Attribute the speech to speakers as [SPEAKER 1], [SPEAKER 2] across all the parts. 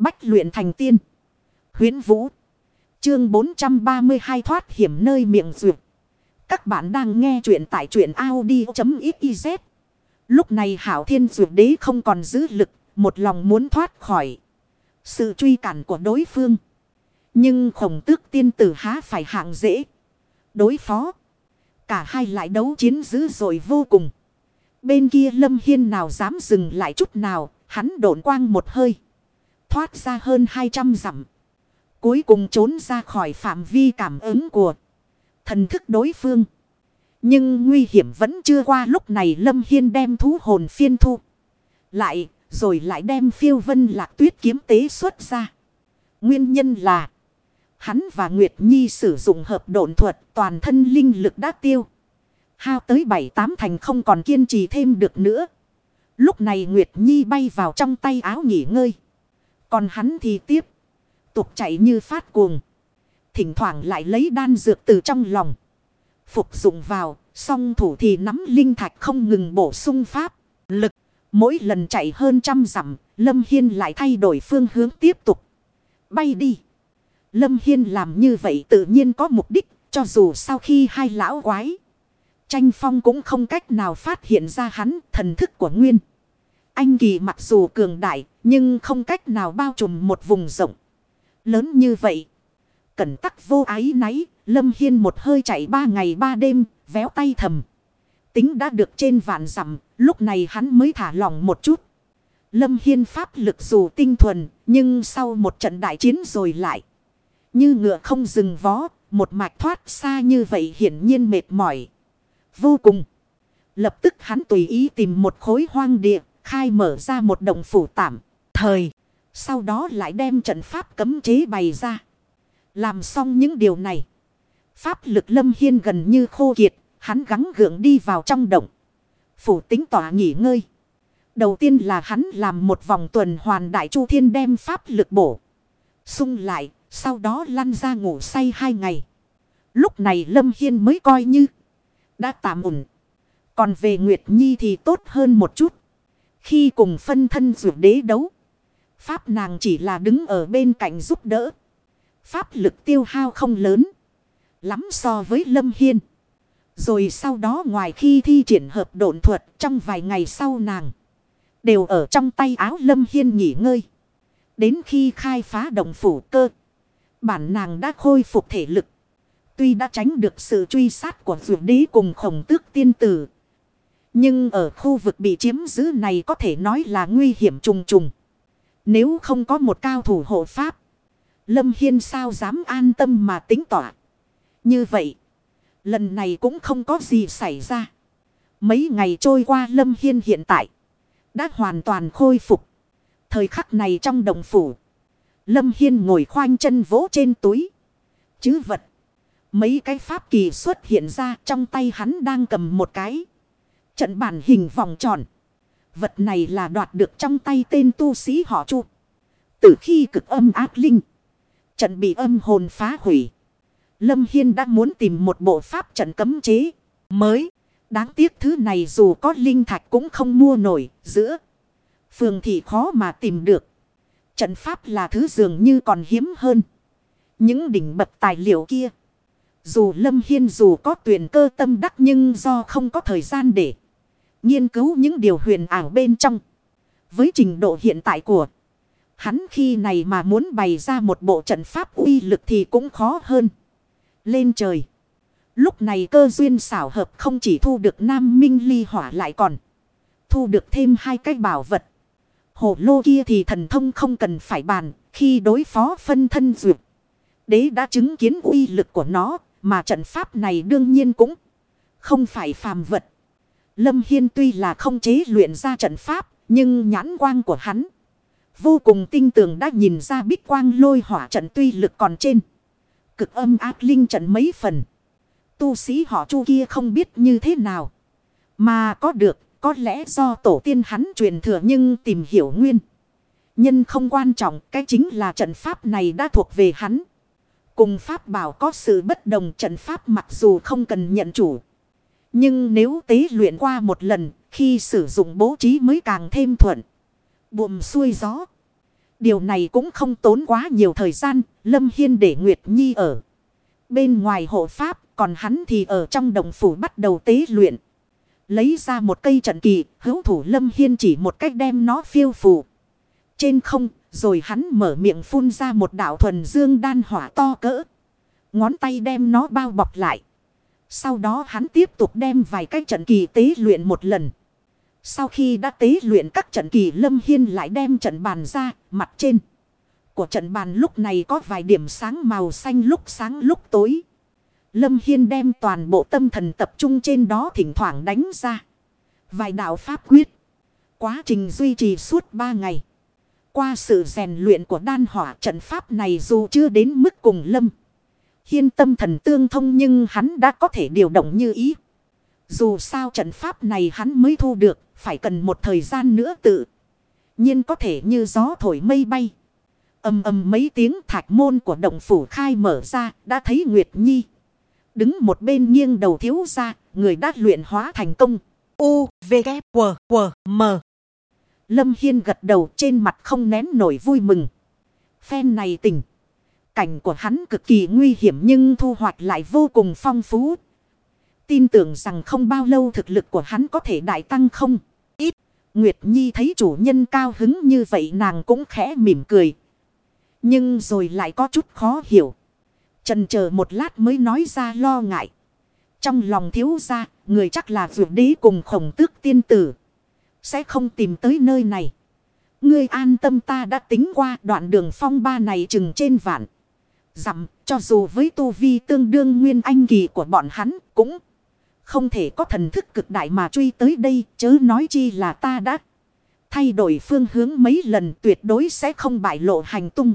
[SPEAKER 1] Bách luyện thành tiên. Huyến Vũ. Chương 432 thoát hiểm nơi miệng rượt. Các bạn đang nghe truyện tại truyện Audi.xyz. Lúc này Hảo Thiên Dược Đế không còn giữ lực, một lòng muốn thoát khỏi sự truy cản của đối phương. Nhưng khổng tước tiên tử há phải hạng dễ. Đối phó. Cả hai lại đấu chiến dữ dội vô cùng. Bên kia Lâm Hiên nào dám dừng lại chút nào, hắn độn quang một hơi. Thoát ra hơn 200 dặm. Cuối cùng trốn ra khỏi phạm vi cảm ứng của thần thức đối phương. Nhưng nguy hiểm vẫn chưa qua lúc này Lâm Hiên đem thú hồn phiên thu. Lại, rồi lại đem phiêu vân lạc tuyết kiếm tế xuất ra. Nguyên nhân là hắn và Nguyệt Nhi sử dụng hợp độn thuật toàn thân linh lực đã tiêu. Hao tới bảy tám thành không còn kiên trì thêm được nữa. Lúc này Nguyệt Nhi bay vào trong tay áo nghỉ ngơi. Còn hắn thì tiếp. Tục chạy như phát cuồng. Thỉnh thoảng lại lấy đan dược từ trong lòng. Phục dụng vào. Song thủ thì nắm linh thạch không ngừng bổ sung pháp. Lực. Mỗi lần chạy hơn trăm dặm. Lâm Hiên lại thay đổi phương hướng tiếp tục. Bay đi. Lâm Hiên làm như vậy tự nhiên có mục đích. Cho dù sau khi hai lão quái. Tranh phong cũng không cách nào phát hiện ra hắn, thần thức của Nguyên. Anh Kỳ mặc dù cường đại nhưng không cách nào bao trùm một vùng rộng. Lớn như vậy. Cẩn tắc vô ái náy. Lâm Hiên một hơi chạy ba ngày ba đêm. Véo tay thầm. Tính đã được trên vạn dặm. Lúc này hắn mới thả lỏng một chút. Lâm Hiên pháp lực dù tinh thuần. Nhưng sau một trận đại chiến rồi lại. Như ngựa không dừng vó. Một mạch thoát xa như vậy hiển nhiên mệt mỏi. Vô cùng. Lập tức hắn tùy ý tìm một khối hoang địa. Khai mở ra một động phủ tạm. Thời. Sau đó lại đem trận pháp cấm chế bày ra. Làm xong những điều này. Pháp lực lâm hiên gần như khô kiệt. Hắn gắng gượng đi vào trong động. Phủ tính tỏa nghỉ ngơi. Đầu tiên là hắn làm một vòng tuần hoàn đại chu thiên đem pháp lực bổ. Xung lại. Sau đó lăn ra ngủ say hai ngày. Lúc này Lâm Hiên mới coi như đã tạm ổn. Còn về Nguyệt Nhi thì tốt hơn một chút. Khi cùng phân thân rượu đế đấu. Pháp nàng chỉ là đứng ở bên cạnh giúp đỡ. Pháp lực tiêu hao không lớn. Lắm so với Lâm Hiên. Rồi sau đó ngoài khi thi triển hợp độn thuật trong vài ngày sau nàng. Đều ở trong tay áo Lâm Hiên nghỉ ngơi. Đến khi khai phá động phủ cơ. Bản nàng đã khôi phục thể lực. Tuy đã tránh được sự truy sát của vượt đế cùng khổng tước tiên tử. Nhưng ở khu vực bị chiếm giữ này có thể nói là nguy hiểm trùng trùng. Nếu không có một cao thủ hộ pháp. Lâm Hiên sao dám an tâm mà tính tỏa. Như vậy. Lần này cũng không có gì xảy ra. Mấy ngày trôi qua Lâm Hiên hiện tại. Đã hoàn toàn khôi phục. Thời khắc này trong đồng phủ. Lâm Hiên ngồi khoanh chân vỗ trên túi. Chứ vật. Mấy cái pháp kỳ xuất hiện ra, trong tay hắn đang cầm một cái. Trận bản hình vòng tròn. Vật này là đoạt được trong tay tên tu sĩ họ Chu. Từ khi cực âm ác linh. Trận bị âm hồn phá hủy. Lâm Hiên đã muốn tìm một bộ pháp trận cấm chế mới. Đáng tiếc thứ này dù có linh thạch cũng không mua nổi giữa. Phường thì khó mà tìm được. Trận pháp là thứ dường như còn hiếm hơn. Những đỉnh bậc tài liệu kia. Dù Lâm Hiên dù có tuyển cơ tâm đắc nhưng do không có thời gian để nghiên cứu những điều huyền ảo bên trong. Với trình độ hiện tại của hắn khi này mà muốn bày ra một bộ trận pháp uy lực thì cũng khó hơn. Lên trời. Lúc này cơ duyên xảo hợp không chỉ thu được nam minh ly hỏa lại còn. Thu được thêm hai cái bảo vật. Hồ lô kia thì thần thông không cần phải bàn. Khi đối phó phân thân duyệt. Đế đã chứng kiến uy lực của nó. Mà trận pháp này đương nhiên cũng không phải phàm vật. Lâm Hiên tuy là không chế luyện ra trận pháp, nhưng nhãn quang của hắn vô cùng tinh tường đã nhìn ra bích quang lôi hỏa trận tuy lực còn trên. Cực âm ác linh trận mấy phần. Tu sĩ họ chu kia không biết như thế nào. Mà có được, có lẽ do tổ tiên hắn truyền thừa nhưng tìm hiểu nguyên. Nhân không quan trọng, cái chính là trận pháp này đã thuộc về hắn. Cùng pháp bảo có sự bất đồng trận pháp mặc dù không cần nhận chủ. Nhưng nếu tế luyện qua một lần, khi sử dụng bố trí mới càng thêm thuận. Buồm xuôi gió. Điều này cũng không tốn quá nhiều thời gian. Lâm Hiên để Nguyệt Nhi ở. Bên ngoài hộ pháp. Còn hắn thì ở trong đồng phủ bắt đầu tế luyện. Lấy ra một cây trận kỳ. Hữu thủ Lâm Hiên chỉ một cách đem nó phiêu phù. Trên không. Rồi hắn mở miệng phun ra một đạo thuần dương đan hỏa to cỡ. Ngón tay đem nó bao bọc lại. Sau đó hắn tiếp tục đem vài cái trận kỳ tế luyện một lần. Sau khi đã tế luyện các trận kỳ Lâm Hiên lại đem trận bàn ra, mặt trên. Của trận bàn lúc này có vài điểm sáng màu xanh lúc sáng lúc tối. Lâm Hiên đem toàn bộ tâm thần tập trung trên đó thỉnh thoảng đánh ra. Vài đạo pháp quyết. Quá trình duy trì suốt ba ngày. Qua sự rèn luyện của đan hỏa trận pháp này dù chưa đến mức cùng Lâm. Hiên tâm thần tương thông nhưng hắn đã có thể điều động như ý. Dù sao trận pháp này hắn mới thu được, phải cần một thời gian nữa tự. nhiên có thể như gió thổi mây bay. Âm âm mấy tiếng thạch môn của động phủ khai mở ra, đã thấy Nguyệt Nhi. Đứng một bên nghiêng đầu thiếu ra, người đã luyện hóa thành công. U, V, K, W, W, M. Lâm Hiên gật đầu trên mặt không nén nổi vui mừng. Phen này tỉnh. Cảnh của hắn cực kỳ nguy hiểm nhưng thu hoạch lại vô cùng phong phú. Tin tưởng rằng không bao lâu thực lực của hắn có thể đại tăng không. Ít. Nguyệt Nhi thấy chủ nhân cao hứng như vậy nàng cũng khẽ mỉm cười. Nhưng rồi lại có chút khó hiểu. Trần chờ một lát mới nói ra lo ngại. Trong lòng thiếu ra, người chắc là vượt đế cùng khổng tước tiên tử. Sẽ không tìm tới nơi này. Ngươi an tâm ta đã tính qua đoạn đường phong ba này chừng trên vạn. Dặm, cho dù với tu vi tương đương nguyên anh kỳ của bọn hắn cũng không thể có thần thức cực đại mà truy tới đây, chớ nói chi là ta đã thay đổi phương hướng mấy lần tuyệt đối sẽ không bại lộ hành tung.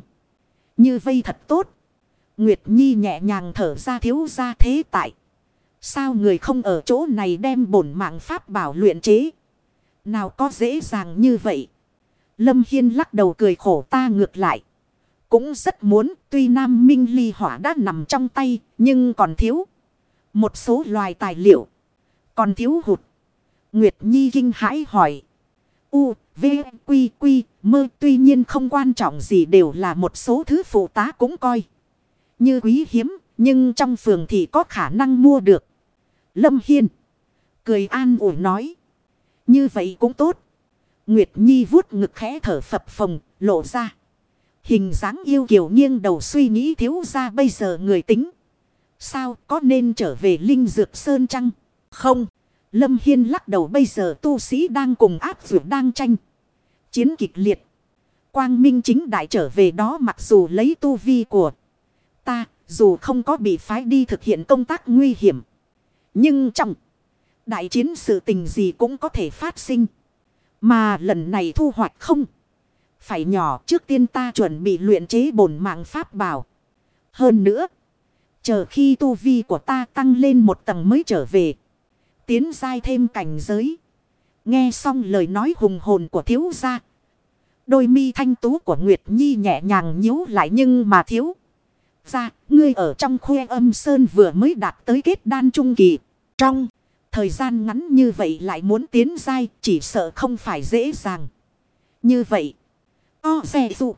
[SPEAKER 1] Như vây thật tốt. Nguyệt Nhi nhẹ nhàng thở ra thiếu ra thế tại. Sao người không ở chỗ này đem bổn mạng pháp bảo luyện chế? Nào có dễ dàng như vậy? Lâm Hiên lắc đầu cười khổ ta ngược lại. Cũng rất muốn tuy Nam Minh ly hỏa đã nằm trong tay nhưng còn thiếu. Một số loài tài liệu. Còn thiếu hụt. Nguyệt Nhi kinh hãi hỏi. U, V, Quy, Quy, mơ tuy nhiên không quan trọng gì đều là một số thứ phụ tá cũng coi. Như quý hiếm, nhưng trong phường thì có khả năng mua được. Lâm Hiên. Cười an ủi nói. Như vậy cũng tốt. Nguyệt Nhi vuốt ngực khẽ thở phập phồng, lộ ra. Hình dáng yêu kiều nghiêng đầu suy nghĩ thiếu ra bây giờ người tính. Sao có nên trở về Linh Dược Sơn chăng? Không. Lâm Hiên lắc đầu bây giờ tu sĩ đang cùng áp dược đang tranh. Chiến kịch liệt. Quang Minh chính đại trở về đó mặc dù lấy tu vi của ta, dù không có bị phái đi thực hiện công tác nguy hiểm. Nhưng trong đại chiến sự tình gì cũng có thể phát sinh. Mà lần này thu hoạch không. Phải nhỏ trước tiên ta chuẩn bị luyện chế bổn mạng pháp bảo. Hơn nữa. Chờ khi tu vi của ta tăng lên một tầng mới trở về. Tiến dai thêm cảnh giới. Nghe xong lời nói hùng hồn của thiếu gia. Đôi mi thanh tú của Nguyệt Nhi nhẹ nhàng nhíu lại nhưng mà thiếu. Ra, ngươi ở trong khuê âm sơn vừa mới đạt tới kết đan trung kỳ. Trong thời gian ngắn như vậy lại muốn tiến dai chỉ sợ không phải dễ dàng. Như vậy, 昂飞度